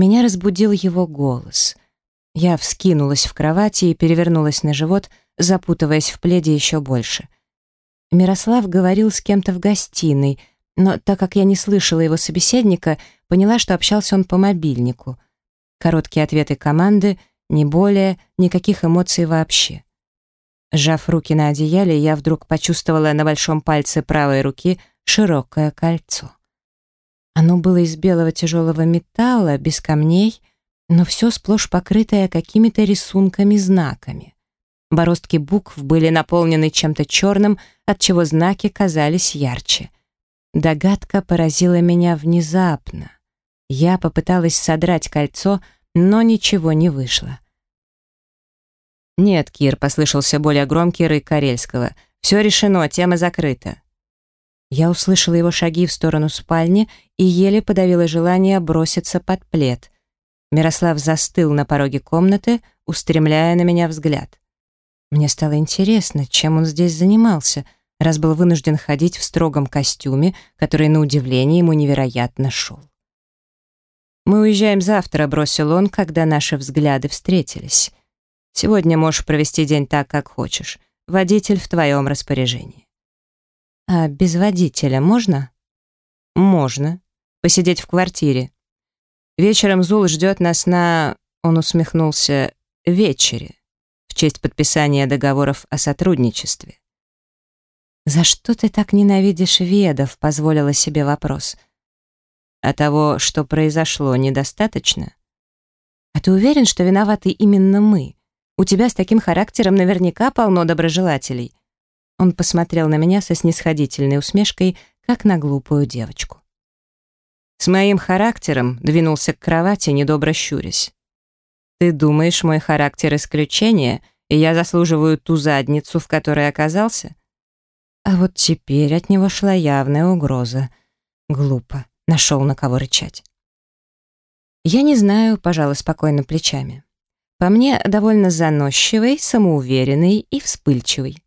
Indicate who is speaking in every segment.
Speaker 1: Меня разбудил его голос. Я вскинулась в кровати и перевернулась на живот, запутываясь в пледе еще больше. Мирослав говорил с кем-то в гостиной, но так как я не слышала его собеседника, поняла, что общался он по мобильнику. Короткие ответы команды, не более, никаких эмоций вообще. Сжав руки на одеяле, я вдруг почувствовала на большом пальце правой руки широкое кольцо. Оно было из белого тяжелого металла, без камней, но все сплошь покрытое какими-то рисунками-знаками. Бороздки букв были наполнены чем-то черным, отчего знаки казались ярче. Догадка поразила меня внезапно. Я попыталась содрать кольцо, но ничего не вышло. «Нет, Кир», — послышался более громкий рык Карельского. «Все решено, тема закрыта». Я услышала его шаги в сторону спальни и еле подавила желание броситься под плед. Мирослав застыл на пороге комнаты, устремляя на меня взгляд. Мне стало интересно, чем он здесь занимался, раз был вынужден ходить в строгом костюме, который, на удивление, ему невероятно шел. «Мы уезжаем завтра», — бросил он, когда наши взгляды встретились. «Сегодня можешь провести день так, как хочешь. Водитель в твоем распоряжении». «А без водителя можно?» «Можно. Посидеть в квартире. Вечером Зул ждет нас на...» Он усмехнулся. «Вечере. В честь подписания договоров о сотрудничестве». «За что ты так ненавидишь ведов?» — позволила себе вопрос. «А того, что произошло, недостаточно?» «А ты уверен, что виноваты именно мы? У тебя с таким характером наверняка полно доброжелателей». Он посмотрел на меня со снисходительной усмешкой, как на глупую девочку. С моим характером двинулся к кровати, недобро щурясь. «Ты думаешь, мой характер исключение, и я заслуживаю ту задницу, в которой оказался?» А вот теперь от него шла явная угроза. Глупо. Нашел на кого рычать. «Я не знаю», — пожала спокойно плечами. «По мне, довольно заносчивый, самоуверенный и вспыльчивый.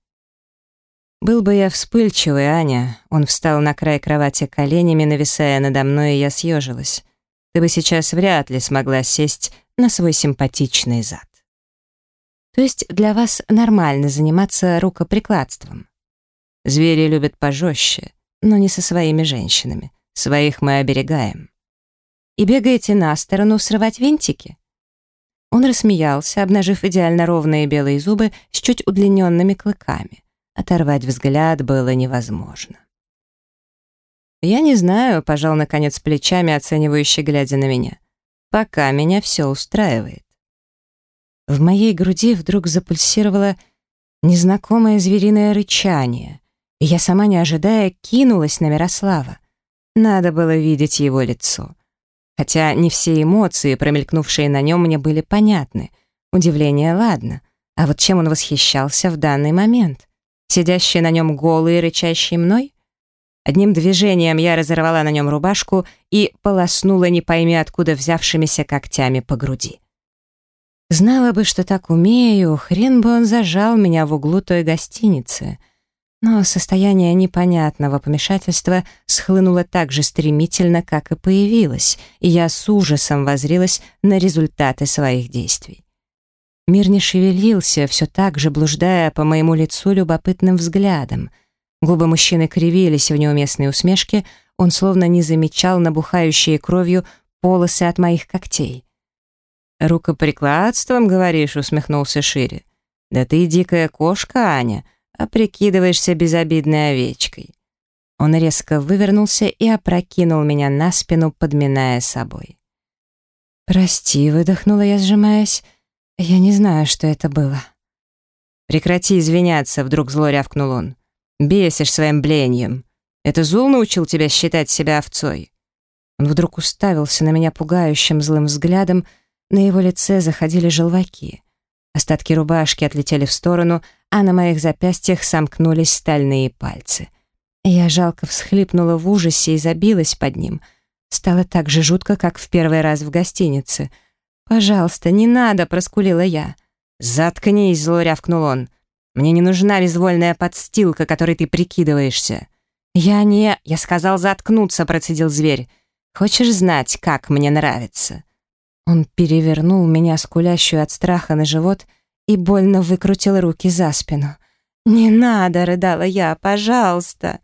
Speaker 1: «Был бы я вспыльчивый, Аня». Он встал на край кровати коленями, нависая надо мной, и я съежилась. «Ты бы сейчас вряд ли смогла сесть на свой симпатичный зад». «То есть для вас нормально заниматься рукоприкладством?» «Звери любят пожестче, но не со своими женщинами. Своих мы оберегаем». «И бегаете на сторону срывать винтики?» Он рассмеялся, обнажив идеально ровные белые зубы с чуть удлиненными клыками. Оторвать взгляд было невозможно. «Я не знаю», — пожал, наконец, плечами, оценивающе глядя на меня. «Пока меня все устраивает». В моей груди вдруг запульсировало незнакомое звериное рычание, и я, сама не ожидая, кинулась на Мирослава. Надо было видеть его лицо. Хотя не все эмоции, промелькнувшие на нем, мне были понятны. Удивление, ладно. А вот чем он восхищался в данный момент? Сидящий на нем голый рычащий мной? Одним движением я разорвала на нем рубашку и полоснула не пойми откуда взявшимися когтями по груди. Знала бы, что так умею, хрен бы он зажал меня в углу той гостиницы. Но состояние непонятного помешательства схлынуло так же стремительно, как и появилось, и я с ужасом возрилась на результаты своих действий. Мир не шевелился, все так же блуждая по моему лицу любопытным взглядом. Губы мужчины кривились в неуместной усмешке, он словно не замечал набухающие кровью полосы от моих когтей. «Рукоприкладством, говоришь?» — усмехнулся шире. «Да ты дикая кошка, Аня, а прикидываешься безобидной овечкой». Он резко вывернулся и опрокинул меня на спину, подминая собой. «Прости», — выдохнула я, сжимаясь, я не знаю, что это было. «Прекрати извиняться», — вдруг зло рявкнул он. «Бесишь своим бленьем. Это Зул научил тебя считать себя овцой?» Он вдруг уставился на меня пугающим злым взглядом, на его лице заходили желваки. Остатки рубашки отлетели в сторону, а на моих запястьях сомкнулись стальные пальцы. Я жалко всхлипнула в ужасе и забилась под ним. Стало так же жутко, как в первый раз в гостинице — «Пожалуйста, не надо!» — проскулила я. «Заткнись!» — зло рявкнул он. «Мне не нужна безвольная подстилка, которой ты прикидываешься». «Я не...» — я сказал заткнуться, процедил зверь. «Хочешь знать, как мне нравится?» Он перевернул меня, скулящую от страха, на живот и больно выкрутил руки за спину. «Не надо!» — рыдала я. «Пожалуйста!»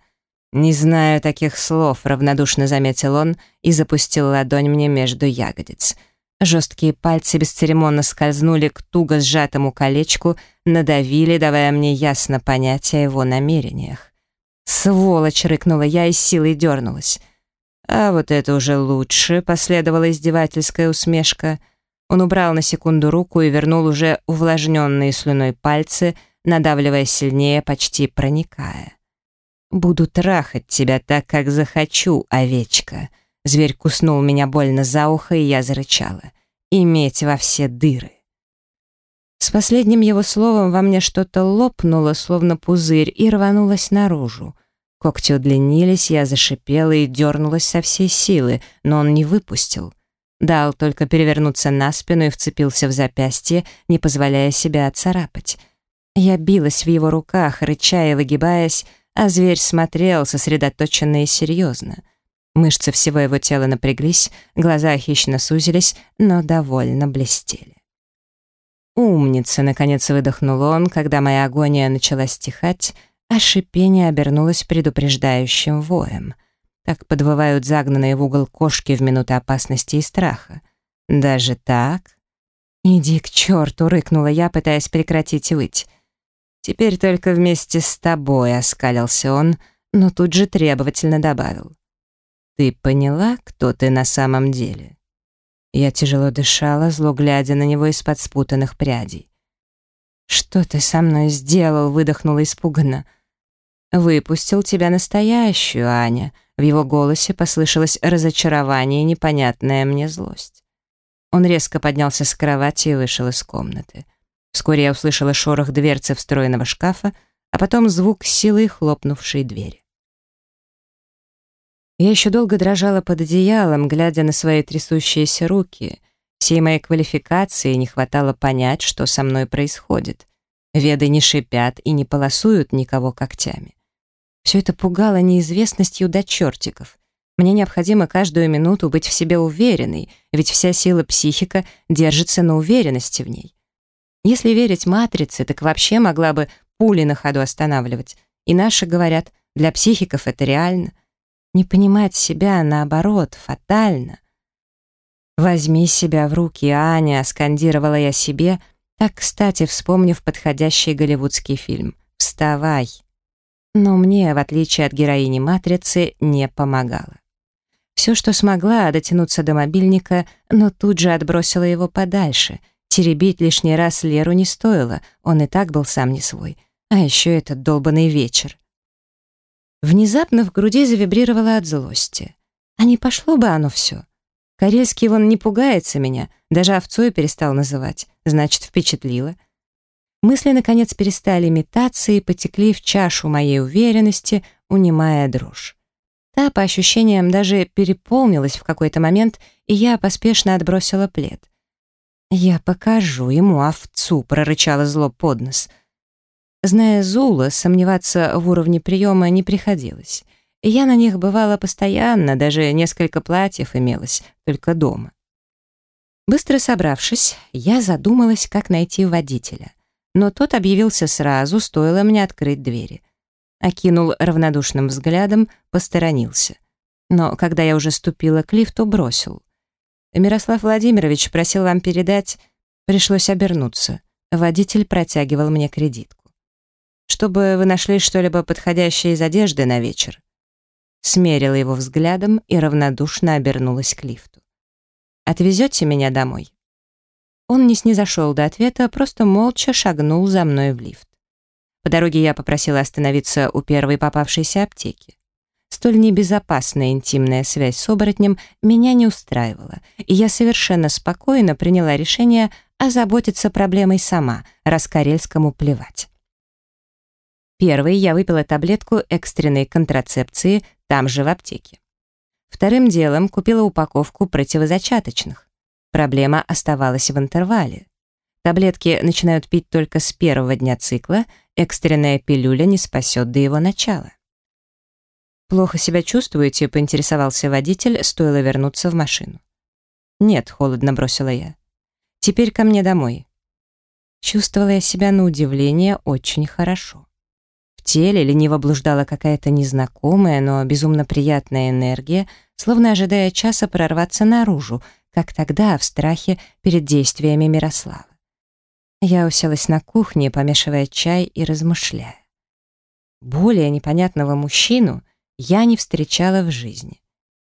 Speaker 1: «Не знаю таких слов», — равнодушно заметил он и запустил ладонь мне между ягодиц. Жесткие пальцы бесцеремонно скользнули к туго сжатому колечку, надавили, давая мне ясно понять о его намерениях. «Сволочь!» — рыкнула я и силой дернулась. «А вот это уже лучше», — последовала издевательская усмешка. Он убрал на секунду руку и вернул уже увлажненные слюной пальцы, надавливая сильнее, почти проникая. «Буду трахать тебя так, как захочу, овечка». Зверь куснул меня больно за ухо, и я зарычала. «Иметь во все дыры». С последним его словом во мне что-то лопнуло, словно пузырь, и рванулось наружу. Когти удлинились, я зашипела и дернулась со всей силы, но он не выпустил. Дал только перевернуться на спину и вцепился в запястье, не позволяя себя отцарапать. Я билась в его руках, рыча и выгибаясь, а зверь смотрел сосредоточенно и серьезно. Мышцы всего его тела напряглись, глаза хищно сузились, но довольно блестели. «Умница!» — наконец выдохнул он, когда моя агония начала стихать, а шипение обернулось предупреждающим воем. Так подвывают загнанные в угол кошки в минуты опасности и страха. «Даже так?» «Иди к черту!» — рыкнула я, пытаясь прекратить выть. «Теперь только вместе с тобой», — оскалился он, но тут же требовательно добавил. «Ты поняла, кто ты на самом деле?» Я тяжело дышала, зло глядя на него из-под спутанных прядей. «Что ты со мной сделал?» — выдохнула испуганно. «Выпустил тебя настоящую, Аня». В его голосе послышалось разочарование и непонятная мне злость. Он резко поднялся с кровати и вышел из комнаты. Вскоре я услышала шорох дверцы встроенного шкафа, а потом звук силой хлопнувшей двери. Я еще долго дрожала под одеялом, глядя на свои трясущиеся руки. Всей моей квалификации не хватало понять, что со мной происходит. Веды не шипят и не полосуют никого когтями. Все это пугало неизвестностью до чертиков. Мне необходимо каждую минуту быть в себе уверенной, ведь вся сила психика держится на уверенности в ней. Если верить матрице, так вообще могла бы пули на ходу останавливать. И наши говорят, для психиков это реально. Не понимать себя, наоборот, фатально. «Возьми себя в руки, Аня», — скандировала я себе, так, кстати, вспомнив подходящий голливудский фильм. «Вставай». Но мне, в отличие от героини «Матрицы», не помогало. Все, что смогла, дотянуться до мобильника, но тут же отбросила его подальше — Теребить лишний раз Леру не стоило, он и так был сам не свой. А еще этот долбанный вечер. Внезапно в груди завибрировало от злости. А не пошло бы оно все. Карельский вон не пугается меня, даже овцой перестал называть, значит, впечатлило. Мысли, наконец, перестали метаться и потекли в чашу моей уверенности, унимая дрожь. Та, по ощущениям, даже переполнилась в какой-то момент, и я поспешно отбросила плед. «Я покажу ему овцу», — прорычала зло под нос. Зная Зула, сомневаться в уровне приема не приходилось. Я на них бывала постоянно, даже несколько платьев имелось, только дома. Быстро собравшись, я задумалась, как найти водителя. Но тот объявился сразу, стоило мне открыть двери. Окинул равнодушным взглядом, посторонился. Но когда я уже ступила к лифту, бросил. Мирослав Владимирович просил вам передать...» Пришлось обернуться. Водитель протягивал мне кредитку. «Чтобы вы нашли что-либо подходящее из одежды на вечер». Смерила его взглядом и равнодушно обернулась к лифту. «Отвезете меня домой?» Он не снизошел до ответа, просто молча шагнул за мной в лифт. По дороге я попросила остановиться у первой попавшейся аптеки. Столь небезопасная интимная связь с оборотнем меня не устраивала, и я совершенно спокойно приняла решение озаботиться проблемой сама, раз Карельскому плевать. Первой я выпила таблетку экстренной контрацепции там же в аптеке. Вторым делом купила упаковку противозачаточных. Проблема оставалась в интервале. Таблетки начинают пить только с первого дня цикла, экстренная пилюля не спасет до его начала. «Плохо себя чувствуете?» — поинтересовался водитель, стоило вернуться в машину. «Нет», — холодно бросила я. «Теперь ко мне домой». Чувствовала я себя на удивление очень хорошо. Теле лениво блуждала какая-то незнакомая, но безумно приятная энергия, словно ожидая часа прорваться наружу, как тогда в страхе перед действиями Мирослава. Я уселась на кухне, помешивая чай и размышляя. Более непонятного мужчину я не встречала в жизни.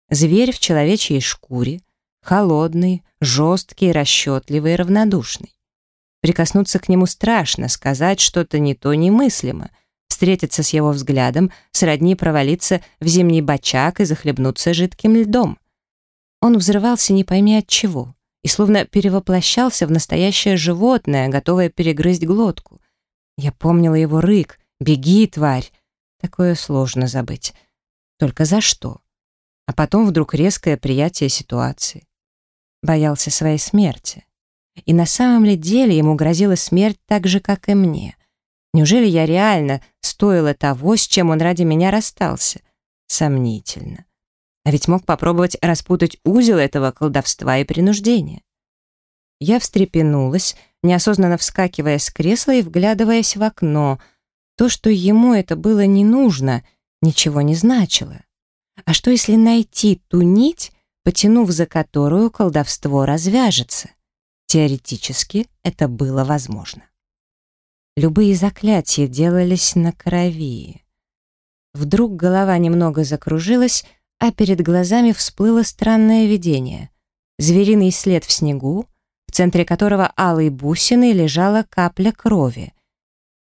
Speaker 1: Зверь в человечьей шкуре, холодный, жесткий, расчетливый и равнодушный. Прикоснуться к нему страшно, сказать что-то не то немыслимо. Встретиться с его взглядом сродни провалиться в зимний бочак и захлебнуться жидким льдом. Он взрывался не пойми от чего и словно перевоплощался в настоящее животное, готовое перегрызть глотку. Я помнила его рык «Беги, тварь!» Такое сложно забыть. Только за что? А потом вдруг резкое приятие ситуации. Боялся своей смерти. И на самом ли деле ему грозила смерть так же, как и мне? Неужели я реально стоила того, с чем он ради меня расстался? Сомнительно. А ведь мог попробовать распутать узел этого колдовства и принуждения. Я встрепенулась, неосознанно вскакивая с кресла и вглядываясь в окно. То, что ему это было не нужно, ничего не значило. А что если найти ту нить, потянув за которую колдовство развяжется? Теоретически это было возможно. Любые заклятия делались на крови. Вдруг голова немного закружилась, а перед глазами всплыло странное видение. Звериный след в снегу, в центре которого алой бусины лежала капля крови.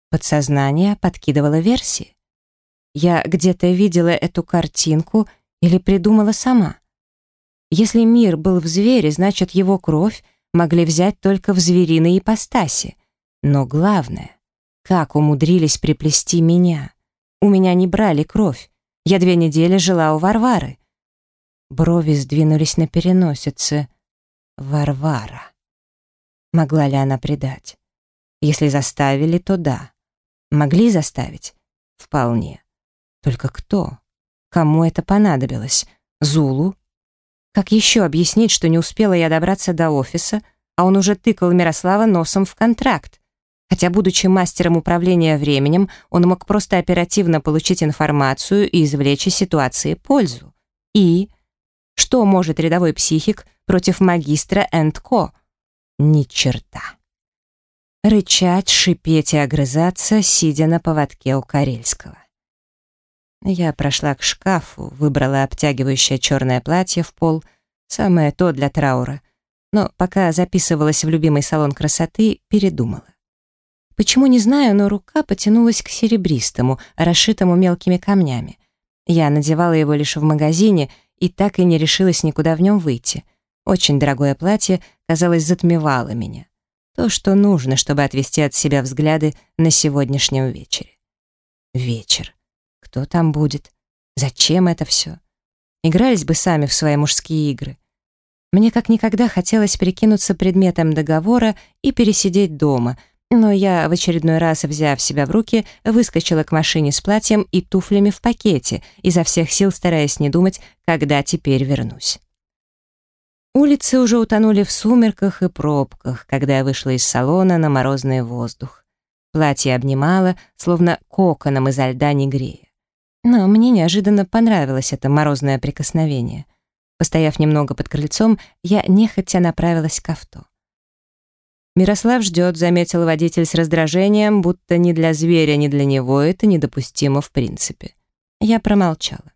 Speaker 1: Подсознание подкидывало версии. Я где-то видела эту картинку или придумала сама. Если мир был в звере, значит, его кровь могли взять только в звериной ипостаси. Но главное, как умудрились приплести меня. У меня не брали кровь. Я две недели жила у Варвары. Брови сдвинулись на переносице. Варвара. Могла ли она предать? Если заставили, то да. Могли заставить? Вполне. Только кто? Кому это понадобилось? Зулу? Как еще объяснить, что не успела я добраться до офиса, а он уже тыкал Мирослава носом в контракт? Хотя, будучи мастером управления временем, он мог просто оперативно получить информацию и извлечь из ситуации пользу. И что может рядовой психик против магистра Эндко? Ни черта. Рычать, шипеть и огрызаться, сидя на поводке у Карельского. Я прошла к шкафу, выбрала обтягивающее черное платье в пол, самое то для траура, но пока записывалась в любимый салон красоты, передумала. Почему, не знаю, но рука потянулась к серебристому, расшитому мелкими камнями. Я надевала его лишь в магазине и так и не решилась никуда в нем выйти. Очень дорогое платье, казалось, затмевало меня. То, что нужно, чтобы отвести от себя взгляды на сегодняшнем вечере. Вечер. Кто там будет? Зачем это все? Игрались бы сами в свои мужские игры. Мне как никогда хотелось прикинуться предметом договора и пересидеть дома, но я, в очередной раз взяв себя в руки, выскочила к машине с платьем и туфлями в пакете, изо всех сил стараясь не думать, когда теперь вернусь. Улицы уже утонули в сумерках и пробках, когда я вышла из салона на морозный воздух. Платье обнимало, словно коконом изо льда не грея. Но мне неожиданно понравилось это морозное прикосновение. Постояв немного под крыльцом, я нехотя направилась к авто. «Мирослав ждет», — заметил водитель с раздражением, будто ни для зверя, ни для него это недопустимо в принципе. Я промолчала.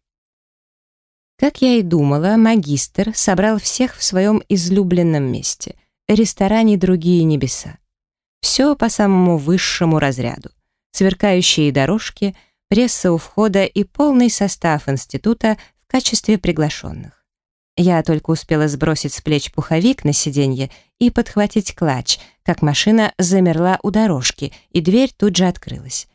Speaker 1: Как я и думала, магистр собрал всех в своем излюбленном месте — ресторане «Другие небеса». Все по самому высшему разряду. Сверкающие дорожки — пресса у входа и полный состав института в качестве приглашенных. Я только успела сбросить с плеч пуховик на сиденье и подхватить клатч, как машина замерла у дорожки, и дверь тут же открылась.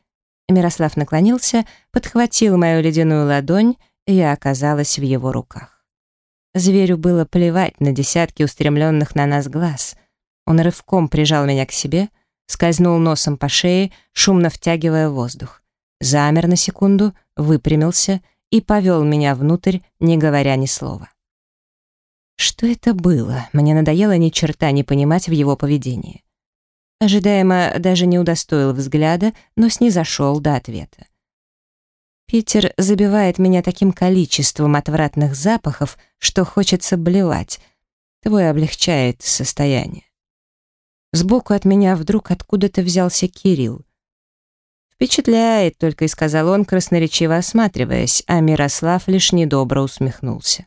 Speaker 1: Мирослав наклонился, подхватил мою ледяную ладонь, и я оказалась в его руках. Зверю было плевать на десятки устремленных на нас глаз. Он рывком прижал меня к себе, скользнул носом по шее, шумно втягивая воздух замер на секунду, выпрямился и повел меня внутрь, не говоря ни слова. Что это было? Мне надоело ни черта не понимать в его поведении. Ожидаемо даже не удостоил взгляда, но снизошел до ответа. Питер забивает меня таким количеством отвратных запахов, что хочется блевать. Твой облегчает состояние. Сбоку от меня вдруг откуда-то взялся Кирилл. «Впечатляет», — только и сказал он, красноречиво осматриваясь, а Мирослав лишь недобро усмехнулся.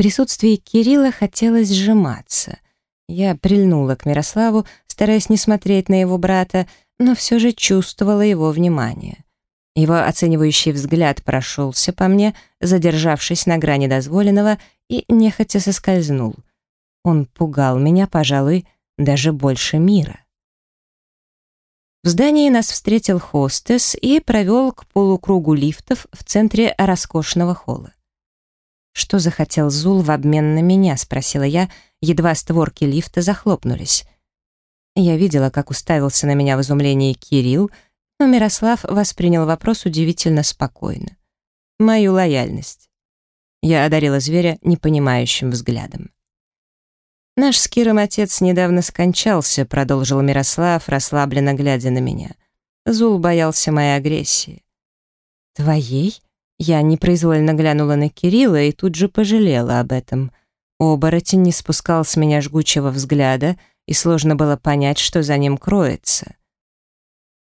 Speaker 1: Присутствии Кирилла хотелось сжиматься. Я прильнула к Мирославу, стараясь не смотреть на его брата, но все же чувствовала его внимание. Его оценивающий взгляд прошелся по мне, задержавшись на грани дозволенного, и нехотя соскользнул. Он пугал меня, пожалуй, даже больше мира. В здании нас встретил хостес и провел к полукругу лифтов в центре роскошного холла. «Что захотел Зул в обмен на меня?» — спросила я, едва створки лифта захлопнулись. Я видела, как уставился на меня в изумлении Кирилл, но Мирослав воспринял вопрос удивительно спокойно. Мою лояльность. Я одарила зверя непонимающим взглядом. «Наш с Киром отец недавно скончался», — продолжил Мирослав, расслабленно глядя на меня. Зул боялся моей агрессии. «Твоей?» Я непроизвольно глянула на Кирилла и тут же пожалела об этом. Оборотень не спускал с меня жгучего взгляда, и сложно было понять, что за ним кроется.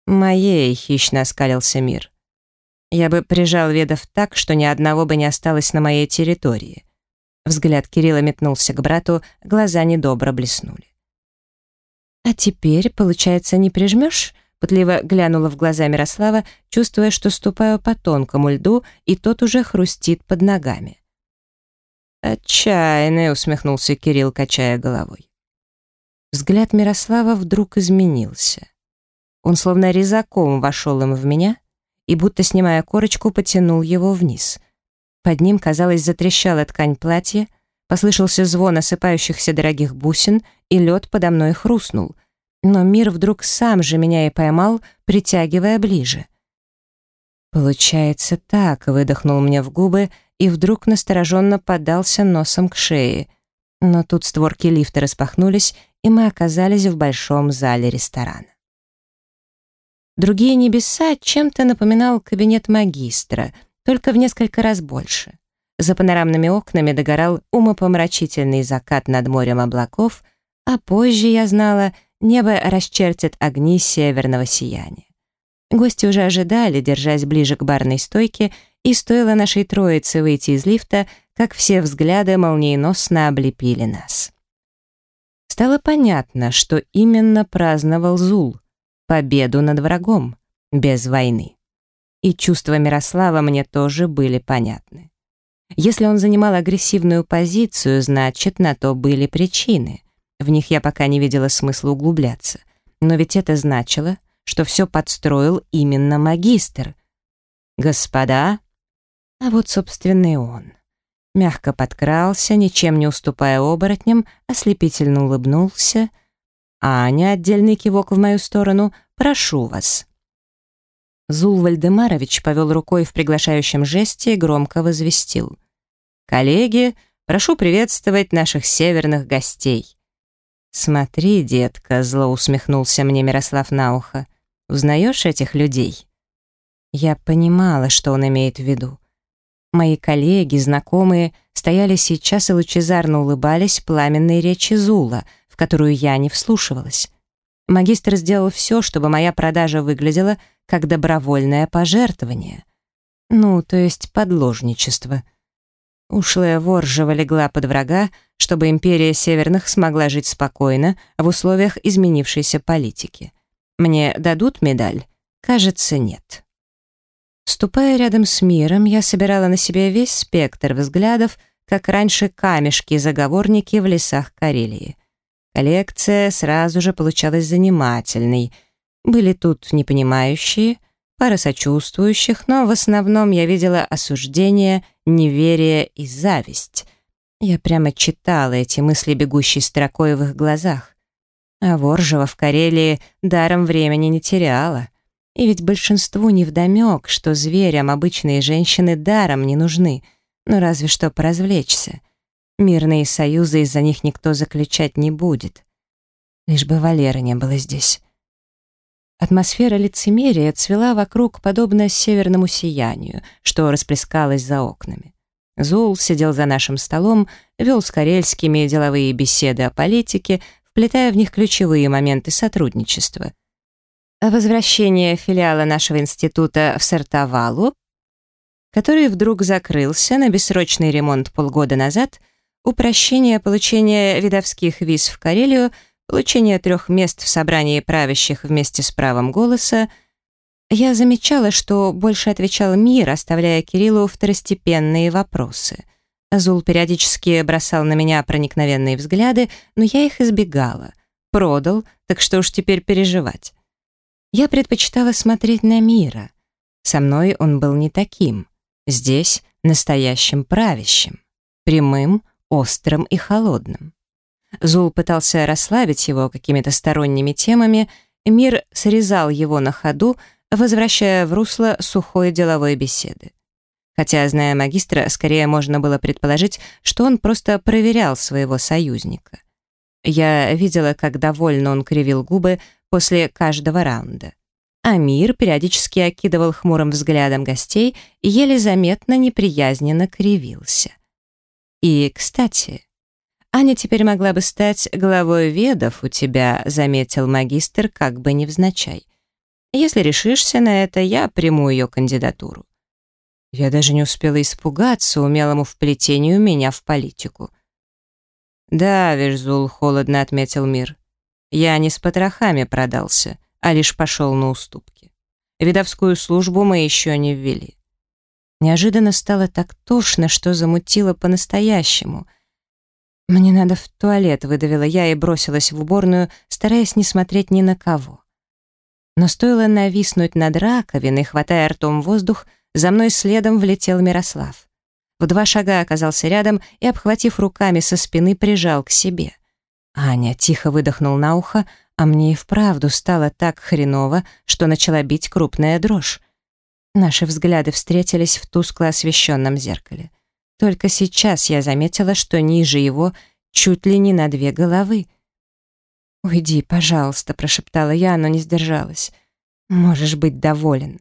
Speaker 1: «Моей», — хищно оскалился мир. «Я бы прижал ведов так, что ни одного бы не осталось на моей территории». Взгляд Кирилла метнулся к брату, глаза недобро блеснули. «А теперь, получается, не прижмешь?» Пытливо глянула в глаза Мирослава, чувствуя, что ступаю по тонкому льду, и тот уже хрустит под ногами. «Отчаянный», — усмехнулся Кирилл, качая головой. Взгляд Мирослава вдруг изменился. Он словно резаком вошел им в меня и, будто снимая корочку, потянул его вниз. Под ним, казалось, затрещала ткань платья, послышался звон осыпающихся дорогих бусин, и лед подо мной хрустнул. Но мир вдруг сам же меня и поймал, притягивая ближе. «Получается так», — выдохнул мне в губы и вдруг настороженно подался носом к шее. Но тут створки лифта распахнулись, и мы оказались в большом зале ресторана. Другие небеса чем-то напоминал кабинет магистра, только в несколько раз больше. За панорамными окнами догорал умопомрачительный закат над морем облаков, а позже, я знала, небо расчертит огни северного сияния. Гости уже ожидали, держась ближе к барной стойке, и стоило нашей троице выйти из лифта, как все взгляды молниеносно облепили нас. Стало понятно, что именно праздновал Зул — победу над врагом, без войны. И чувства Мирослава мне тоже были понятны. Если он занимал агрессивную позицию, значит, на то были причины. В них я пока не видела смысла углубляться. Но ведь это значило, что все подстроил именно магистр. «Господа!» А вот, собственно, и он. Мягко подкрался, ничем не уступая оборотням, ослепительно улыбнулся — «Аня, отдельный кивок в мою сторону, прошу вас». Зул Вальдемарович повел рукой в приглашающем жесте и громко возвестил. «Коллеги, прошу приветствовать наших северных гостей». «Смотри, детка», — зло усмехнулся мне Мирослав на ухо, «узнаешь этих людей?» Я понимала, что он имеет в виду. Мои коллеги, знакомые, стояли сейчас и лучезарно улыбались пламенной речи Зула — которую я не вслушивалась. Магистр сделал все, чтобы моя продажа выглядела как добровольное пожертвование. Ну, то есть подложничество. Ушлая воржева легла под врага, чтобы империя Северных смогла жить спокойно в условиях изменившейся политики. Мне дадут медаль? Кажется, нет. Ступая рядом с миром, я собирала на себе весь спектр взглядов, как раньше камешки-заговорники в лесах Карелии. Коллекция сразу же получалась занимательной. Были тут непонимающие, пара сочувствующих, но в основном я видела осуждение, неверие и зависть. Я прямо читала эти мысли, бегущей строкой в их глазах. А Воржева в Карелии даром времени не теряла. И ведь большинству невдомек, что зверям обычные женщины даром не нужны, ну разве что поразвлечься. Мирные союзы из-за них никто заключать не будет. Лишь бы Валера не было здесь. Атмосфера лицемерия цвела вокруг, подобно северному сиянию, что расплескалось за окнами. Зул сидел за нашим столом, вел с карельскими деловые беседы о политике, вплетая в них ключевые моменты сотрудничества. Возвращение филиала нашего института в Сартовалу, который вдруг закрылся на бессрочный ремонт полгода назад, упрощение получения видовских виз в Карелию — получение трех мест в собрании правящих вместе с правом голоса, я замечала, что больше отвечал мир, оставляя Кириллу второстепенные вопросы. Азул периодически бросал на меня проникновенные взгляды, но я их избегала. Продал, так что уж теперь переживать. Я предпочитала смотреть на мира. Со мной он был не таким. Здесь настоящим правящим. Прямым, острым и холодным. Зул пытался расслабить его какими-то сторонними темами, мир срезал его на ходу, возвращая в русло сухой деловой беседы. Хотя, зная магистра, скорее можно было предположить, что он просто проверял своего союзника. Я видела, как довольно он кривил губы после каждого раунда. А мир периодически окидывал хмурым взглядом гостей и еле заметно неприязненно кривился. И, кстати, Аня теперь могла бы стать главой ведов у тебя, заметил магистр, как бы невзначай. Если решишься на это, я приму ее кандидатуру. Я даже не успела испугаться умелому вплетению меня в политику. «Да, Вержзул», — холодно отметил мир. «Я не с потрохами продался, а лишь пошел на уступки. Видовскую службу мы еще не ввели». Неожиданно стало так тошно, что замутило по-настоящему — «Мне надо в туалет», — выдавила я и бросилась в уборную, стараясь не смотреть ни на кого. Но стоило нависнуть над раковиной, хватая ртом воздух, за мной следом влетел Мирослав. В два шага оказался рядом и, обхватив руками со спины, прижал к себе. Аня тихо выдохнул на ухо, а мне и вправду стало так хреново, что начала бить крупная дрожь. Наши взгляды встретились в тускло освещенном зеркале. Только сейчас я заметила, что ниже его чуть ли не на две головы. «Уйди, пожалуйста», — прошептала я, но не сдержалась. «Можешь быть доволен».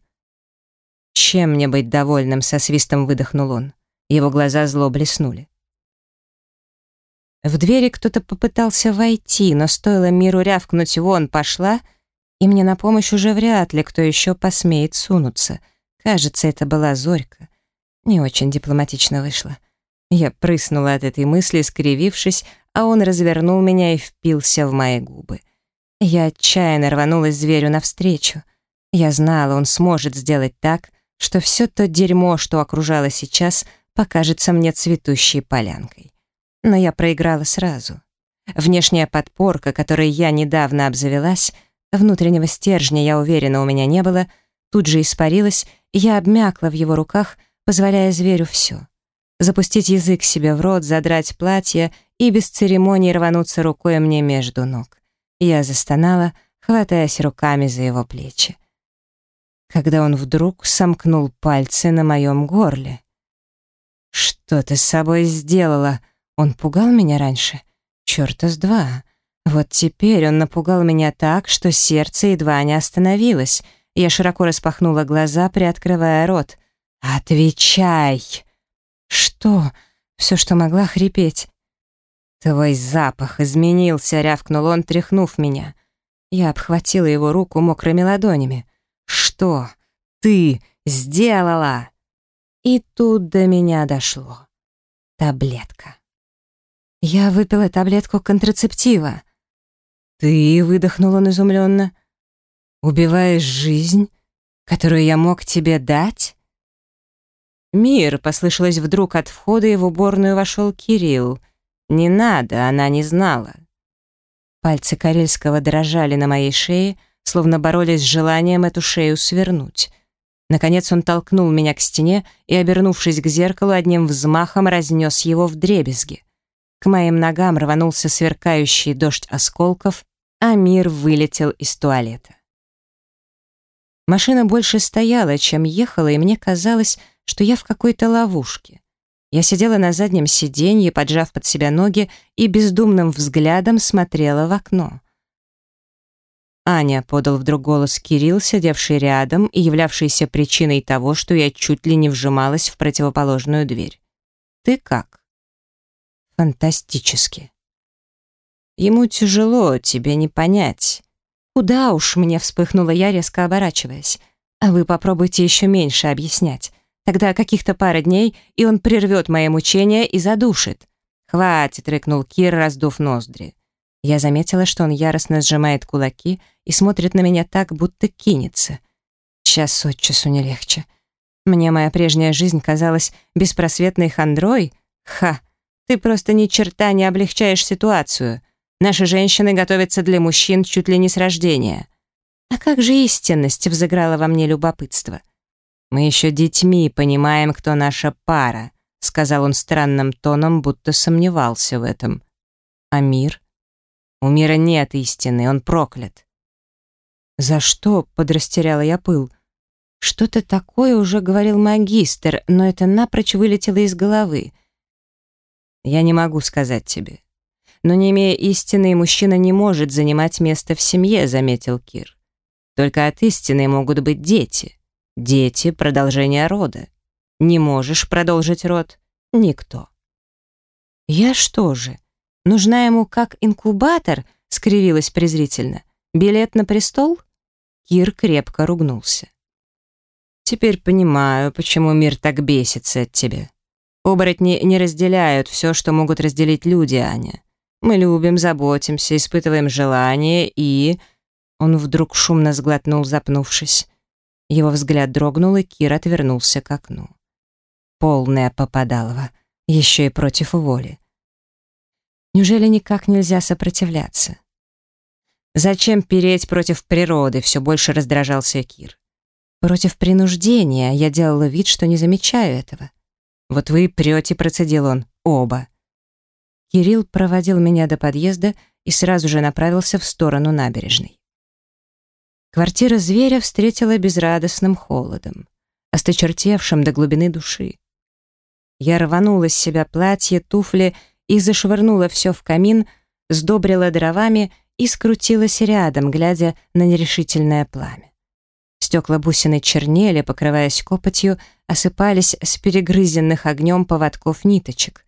Speaker 1: «Чем мне быть довольным?» — со свистом выдохнул он. Его глаза зло блеснули. В двери кто-то попытался войти, но стоило миру рявкнуть «вон, пошла», и мне на помощь уже вряд ли кто еще посмеет сунуться. Кажется, это была Зорька. Не очень дипломатично вышло. Я прыснула от этой мысли, скривившись, а он развернул меня и впился в мои губы. Я отчаянно рванулась зверю навстречу. Я знала, он сможет сделать так, что все то дерьмо, что окружало сейчас, покажется мне цветущей полянкой. Но я проиграла сразу. Внешняя подпорка, которой я недавно обзавелась, внутреннего стержня, я уверена, у меня не было, тут же испарилась, и я обмякла в его руках, позволяя зверю все. Запустить язык себе в рот, задрать платье и без церемоний рвануться рукой мне между ног. Я застонала, хватаясь руками за его плечи. Когда он вдруг сомкнул пальцы на моем горле. «Что ты с собой сделала?» Он пугал меня раньше. Чёрта с два. Вот теперь он напугал меня так, что сердце едва не остановилось. Я широко распахнула глаза, приоткрывая рот — «Отвечай!» «Что?» Все, что могла хрипеть. «Твой запах изменился», — рявкнул он, тряхнув меня. Я обхватила его руку мокрыми ладонями. «Что ты сделала?» И тут до меня дошло. Таблетка. Я выпила таблетку контрацептива. «Ты?» — выдохнул он изумленно. «Убиваешь жизнь, которую я мог тебе дать?» «Мир!» — послышалось вдруг от входа, и в уборную вошел Кирилл. «Не надо!» — она не знала. Пальцы Карельского дрожали на моей шее, словно боролись с желанием эту шею свернуть. Наконец он толкнул меня к стене и, обернувшись к зеркалу, одним взмахом разнес его в дребезги. К моим ногам рванулся сверкающий дождь осколков, а мир вылетел из туалета. Машина больше стояла, чем ехала, и мне казалось, что я в какой-то ловушке. Я сидела на заднем сиденье, поджав под себя ноги и бездумным взглядом смотрела в окно. Аня подал вдруг голос Кирилл, сидевший рядом и являвшийся причиной того, что я чуть ли не вжималась в противоположную дверь. «Ты как?» «Фантастически». «Ему тяжело, тебе не понять». «Куда уж?» — мне вспыхнула я, резко оборачиваясь. «А вы попробуйте еще меньше объяснять. Тогда каких-то пара дней, и он прервет мои мучения и задушит». «Хватит!» — рыкнул Кир, раздув ноздри. Я заметила, что он яростно сжимает кулаки и смотрит на меня так, будто кинется. Час от часу не легче. Мне моя прежняя жизнь казалась беспросветной хандрой. Ха! Ты просто ни черта не облегчаешь ситуацию. Наши женщины готовятся для мужчин чуть ли не с рождения. А как же истинность взыграла во мне любопытство? Мы еще детьми понимаем, кто наша пара, сказал он странным тоном, будто сомневался в этом. А мир? У мира нет истины, он проклят. «За что?» — подрастеряла я пыл. «Что-то такое уже говорил магистр, но это напрочь вылетело из головы». «Я не могу сказать тебе. Но не имея истины, мужчина не может занимать место в семье», — заметил Кир. «Только от истины могут быть дети. Дети — продолжение рода. Не можешь продолжить род — никто». «Я что же?» Нужна ему как инкубатор, скривилась презрительно. Билет на престол? Кир крепко ругнулся. Теперь понимаю, почему мир так бесится от тебя. Оборотни не разделяют все, что могут разделить люди, Аня. Мы любим, заботимся, испытываем желание и... Он вдруг шумно сглотнул, запнувшись. Его взгляд дрогнул, и Кир отвернулся к окну. Полная попадалова, еще и против воли. Неужели никак нельзя сопротивляться? Зачем переть против природы, все больше раздражался Кир. Против принуждения я делала вид, что не замечаю этого. Вот вы прете, процедил он, оба. Кирилл проводил меня до подъезда и сразу же направился в сторону набережной. Квартира зверя встретила безрадостным холодом, осточертевшим до глубины души. Я рванула с себя платье, туфли и зашвырнула все в камин, сдобрила дровами и скрутилась рядом, глядя на нерешительное пламя. Стекла бусины чернели, покрываясь копотью, осыпались с перегрызенных огнем поводков ниточек.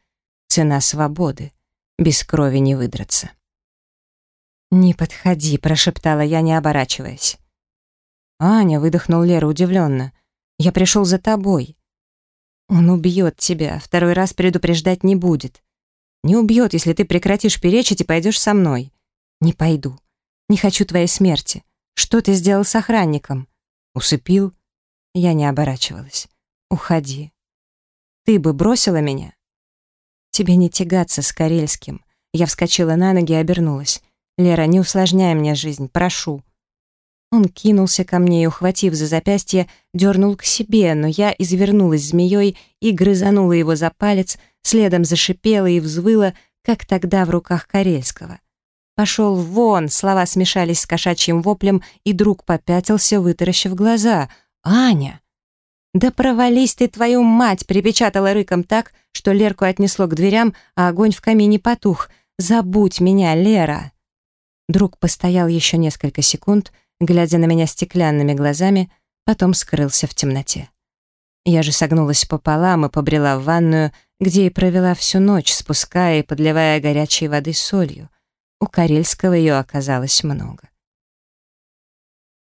Speaker 1: Цена свободы. Без крови не выдраться. «Не подходи», — прошептала я, не оборачиваясь. «Аня», — выдохнул Лера удивленно, — «я пришел за тобой». «Он убьет тебя, второй раз предупреждать не будет. Не убьет, если ты прекратишь перечить и пойдешь со мной. Не пойду. Не хочу твоей смерти. Что ты сделал с охранником? Усыпил? Я не оборачивалась. Уходи. Ты бы бросила меня? Тебе не тягаться с Карельским. Я вскочила на ноги и обернулась. Лера, не усложняй мне жизнь, прошу. Он кинулся ко мне и, ухватив за запястье, дернул к себе, но я извернулась змеей и грызанула его за палец, следом зашипела и взвыла, как тогда в руках Карельского. «Пошел вон!» — слова смешались с кошачьим воплем, и друг попятился, вытаращив глаза. «Аня!» «Да провались ты, твою мать!» — припечатала рыком так, что Лерку отнесло к дверям, а огонь в камине потух. «Забудь меня, Лера!» Друг постоял еще несколько секунд, глядя на меня стеклянными глазами, потом скрылся в темноте. Я же согнулась пополам и побрела в ванную, где и провела всю ночь, спуская и подливая горячей воды солью. У Карельского ее оказалось много.